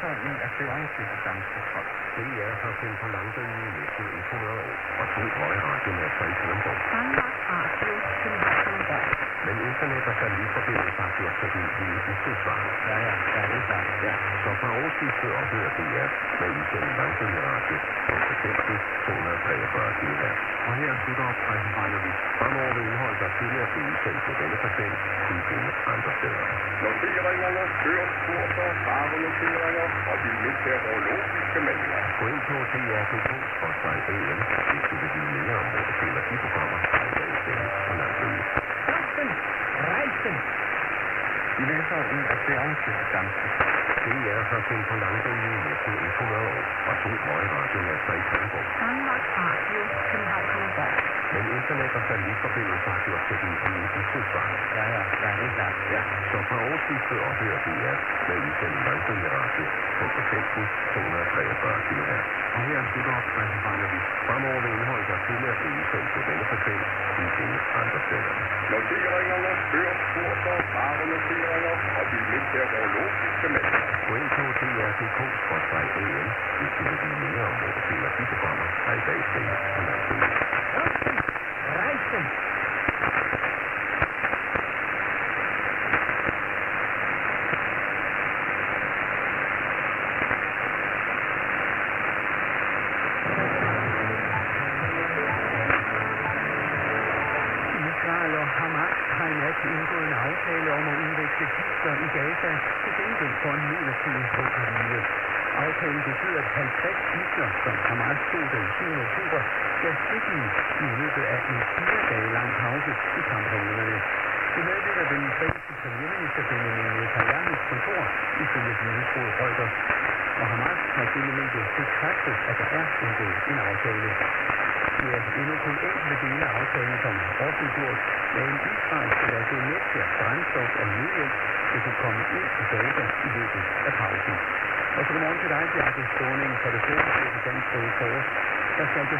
sig en erklæring til folk. DR har sendt på langdøden i næsten 100 år, og to høje radiomaster i Kalundborg. Danmark Radio København Men internet og satellitforbindelse har gjort sig ud i usædvanligt. Ja, ja, ja, det er klart. Ja. Så fra årsskiftet ophører DR med udsendte langdøden radio på frekvensen 243 kHz. Og her slutter optræden Radio Fremover vil indhold, der tidligere blev udsendt på denne frekvens, kunne findes andre steder. Noteringerne, kørskurser, farvenoteringer og de meteorologiske meldinger. Gå ind på DR.dk og streg EM, hvis du vil vide mere om vores energiprogrammer, der i dag sendes på langdøden. Rejsen! Rejsen! Vi læser en erklæring til de danske. DR har sendt på langdøden i næsten 100 år, og to høje radiomaster i Kalundborg. Danmark Radio København Men internet og satellitforbindelse har gjort i usædvanligt. Ja, ja, ja, det er klart. Ja, så fra årsskiftet ophører DR med udsendte langdøden radio på frekvensen 243 kHz. Og her slutter optræden Radio Fremover vil indhold, der tidligere blev udsendt på denne frekvens, kunne findes andre steder. Noteringerne, kørskurser, farvenoteringer og de meteorologiske meldinger. Gå ind på DR.dk EM, hvis du vil vide mere om vores energiprogrammer, der i dag sendes på langdøden. Rejsen! Israel og Hamas har i indgået en aftale om at udveksle gidsler i Gaza til gengæld for en midlertidig våbenhvile. Aftalen betyder, at 50 gidsler, som Hamas tog den 7. oktober, skal frigives i løbet af en fire dage lang pause i kamphandlingerne. Det meddeler den israelske premierminister Benjamin Netanyahus kontor ifølge nyhedsbureauet Reuters. Og Hamas har ifølge mediet bekræftet, at der er indgået en aftale. Det er endnu kun enkelte dele af aftalen, som er offentliggjort, men nedtage og nødhjælp, hvis de komme ind i Gaza i løbet af pausen. Og så godmorgen til dig, Bjarke Skåning, for det store til Dansk Røde Kors. Der skal altså